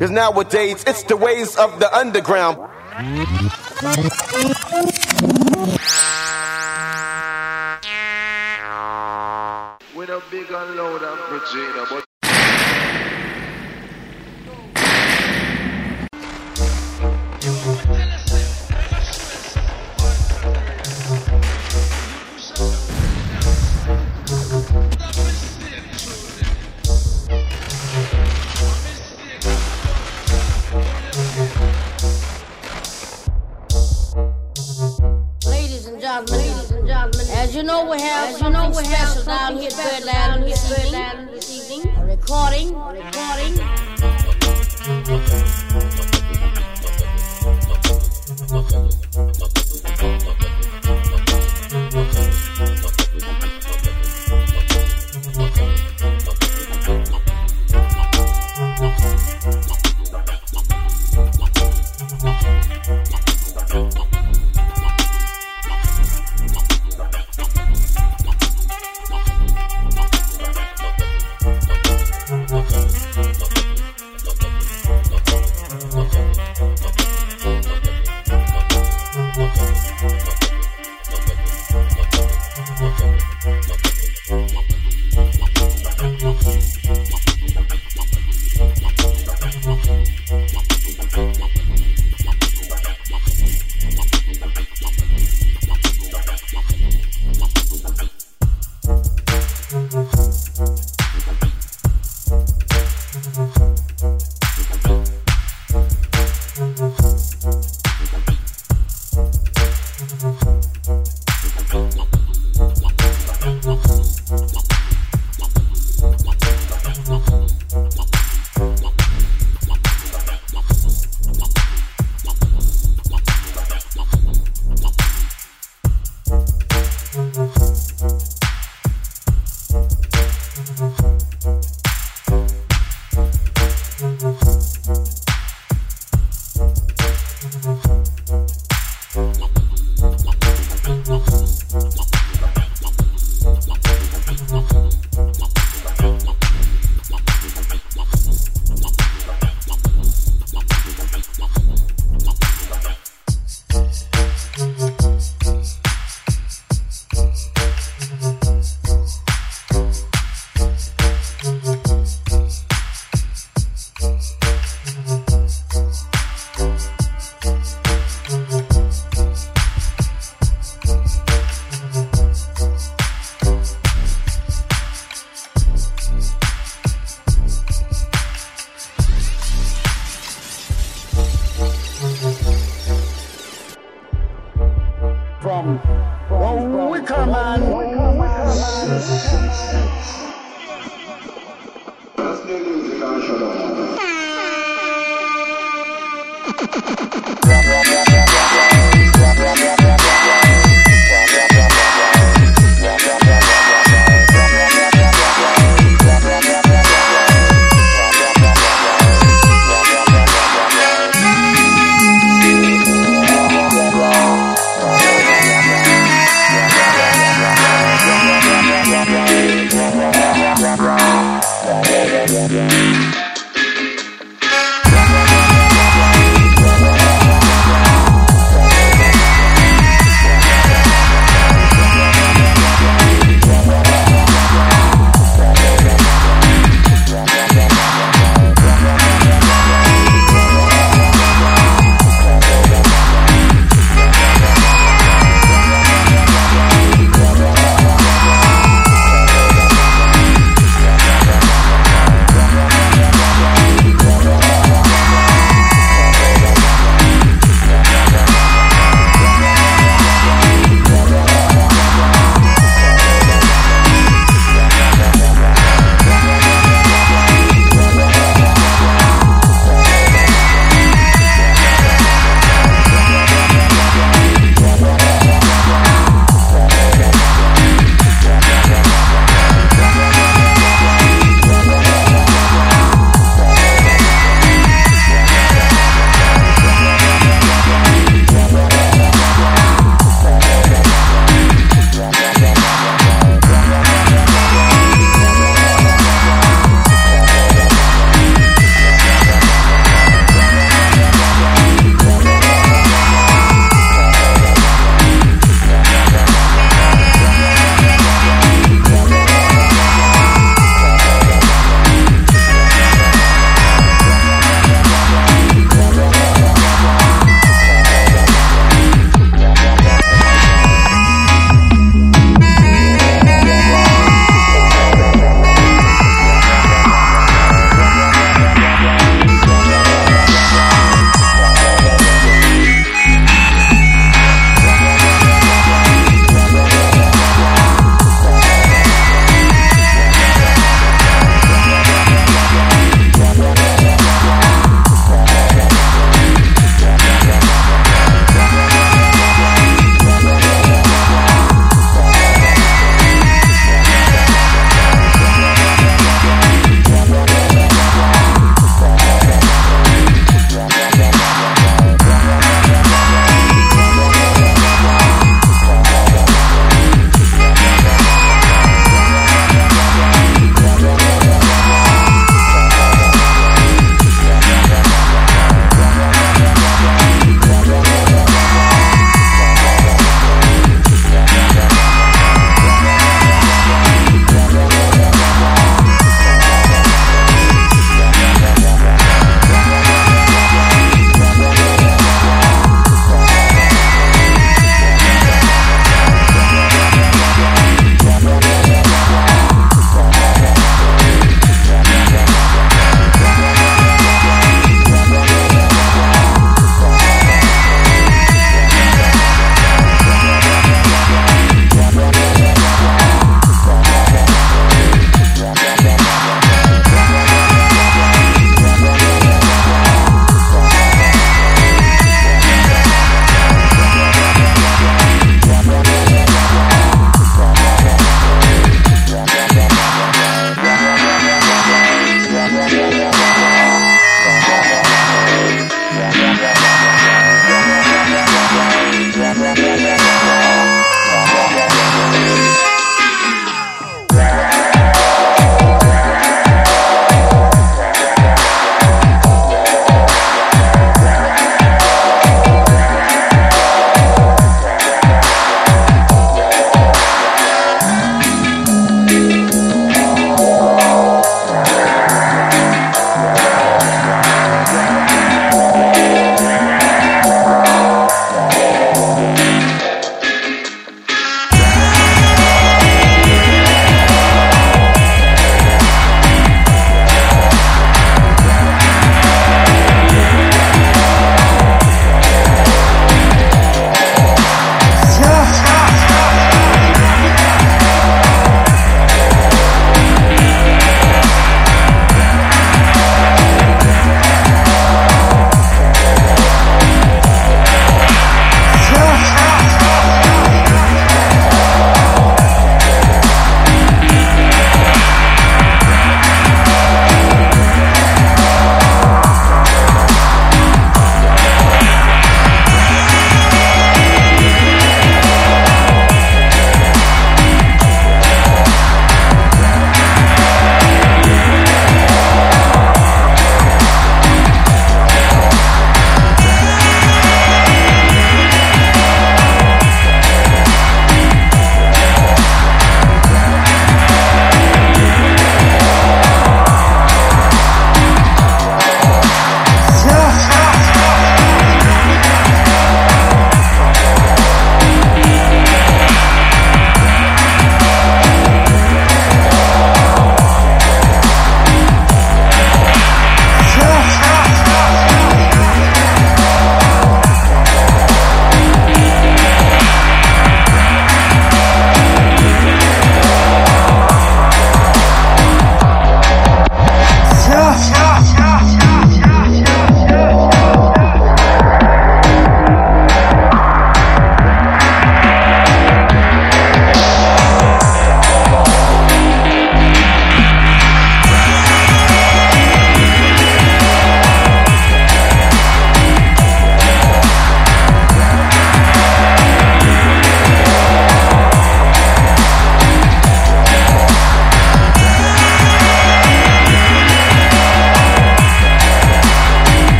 Cause nowadays it's the ways of the underground. We're not big loud and Regina, but gentlemen, ladies and gentlemen, as you know, we have as you know, we have special down here at Birdland this evening. This evening, a recording, a recording. from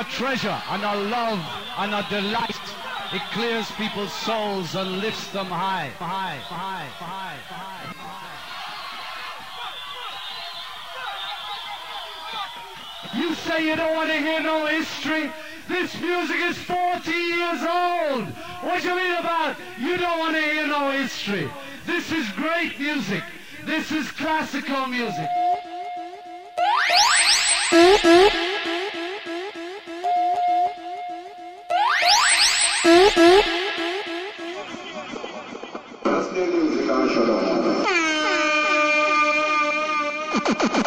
a treasure and a love and a delight. It clears people's souls and lifts them high, high, high, high, high. You say you don't want to hear no history? This music is 40 years old. What do you mean about you don't want to hear no history? This is great music. This is classical music. That's the music I shut off.